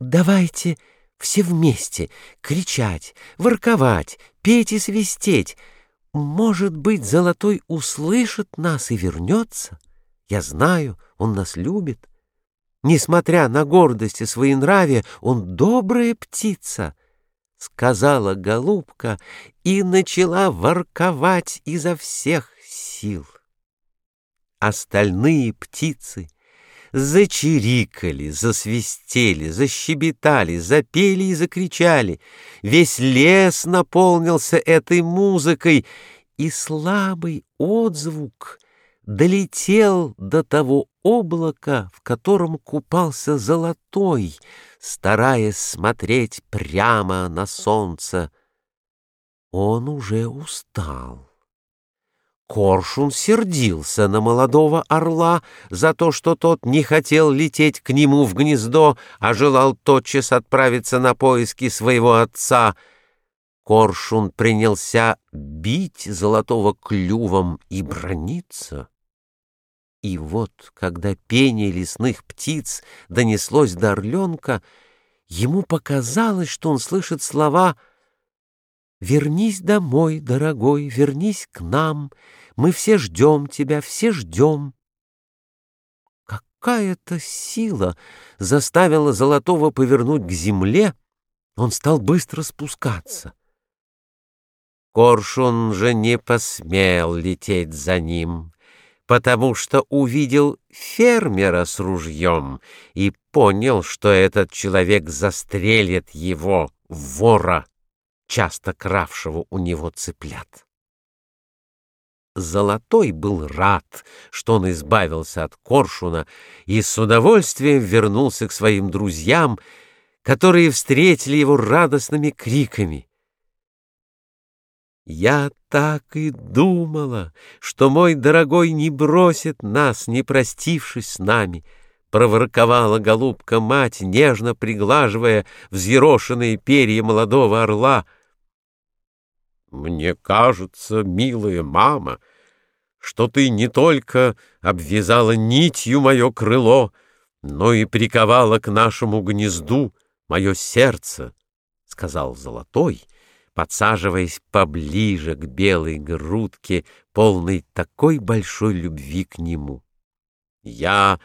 Давайте все вместе кричать, ворковать, петь и свистеть. Может быть, Золотой услышит нас и вернется. Я знаю, он нас любит. Несмотря на гордость и своенравие, он добрая птица, — сказала голубка и начала ворковать изо всех сил. Остальные птицы — Зачирикали, засвистели, защебетали, запели и закричали. Весь лес наполнился этой музыкой, и слабый отзвук долетел до того облака, в котором купался золотой, стараясь смотреть прямо на солнце. Он уже устал. Коршун сердился на молодого орла за то, что тот не хотел лететь к нему в гнездо, а желал тотчас отправиться на поиски своего отца. Коршун принялся бить золотого клювом и брониться. И вот, когда пение лесных птиц донеслось до орленка, ему показалось, что он слышит слова «Вернись домой, дорогой, вернись к нам», мы все ждем тебя, все ждем. Какая-то сила заставила Золотого повернуть к земле, он стал быстро спускаться. Коршун же не посмел лететь за ним, потому что увидел фермера с ружьем и понял, что этот человек застрелит его, вора, часто кравшего у него цыплят. Золотой был рад, что он избавился от коршуна и с удовольствием вернулся к своим друзьям, которые встретили его радостными криками. «Я так и думала, что мой дорогой не бросит нас, не простившись с нами», — проворковала голубка-мать, нежно приглаживая взъерошенные перья молодого орла — мне кажется, милая мама, что ты не только обвязала нитью мое крыло, но и приковала к нашему гнезду мое сердце, — сказал Золотой, подсаживаясь поближе к белой грудке, полной такой большой любви к нему. Я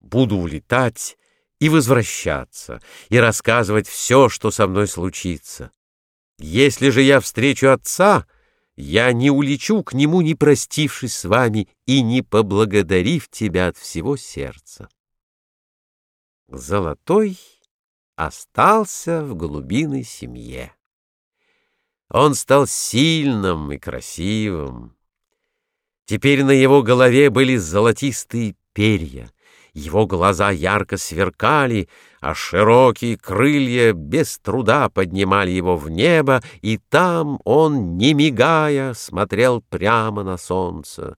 буду улетать и возвращаться, и рассказывать все, что со мной случится. Если же я встречу отца, я не улечу к нему, не простившись с вами и не поблагодарив тебя от всего сердца. Золотой остался в голубиной семье. Он стал сильным и красивым. Теперь на его голове были золотистые перья, его глаза ярко сверкали, а широкие крылья без труда поднимали его в небо, и там он, не мигая, смотрел прямо на солнце.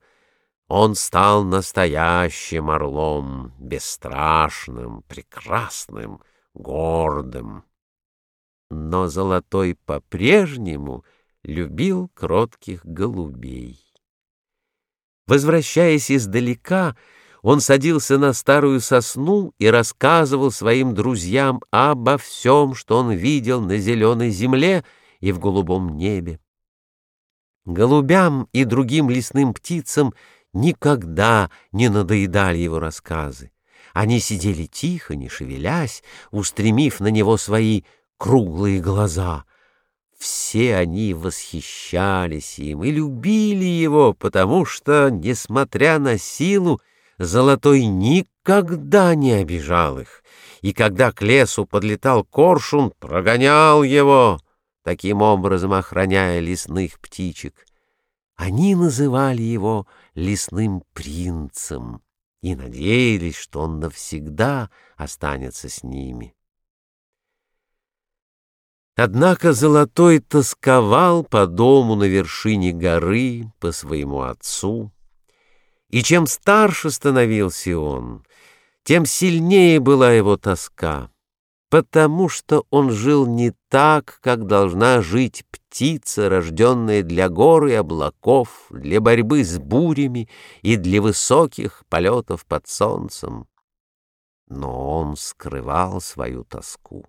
Он стал настоящим орлом, бесстрашным, прекрасным, гордым. Но Золотой по-прежнему любил кротких голубей. Возвращаясь издалека, он садился на старую сосну и рассказывал своим друзьям обо всем, что он видел на зеленой земле и в голубом небе. Голубям и другим лесным птицам никогда не надоедали его рассказы. Они сидели тихо, не шевелясь, устремив на него свои круглые глаза. Все они восхищались им и любили его, потому что, несмотря на силу, Золотой никогда не обижал их, и когда к лесу подлетал коршун, прогонял его, таким образом охраняя лесных птичек. Они называли его лесным принцем и надеялись, что он навсегда останется с ними. Однако Золотой тосковал по дому на вершине горы, по своему отцу, и чем старше становился он, тем сильнее была его тоска, потому что он жил не так, как должна жить птица, рожденная для гор и облаков, для борьбы с бурями и для высоких полетов под солнцем. но он скрывал свою тоску.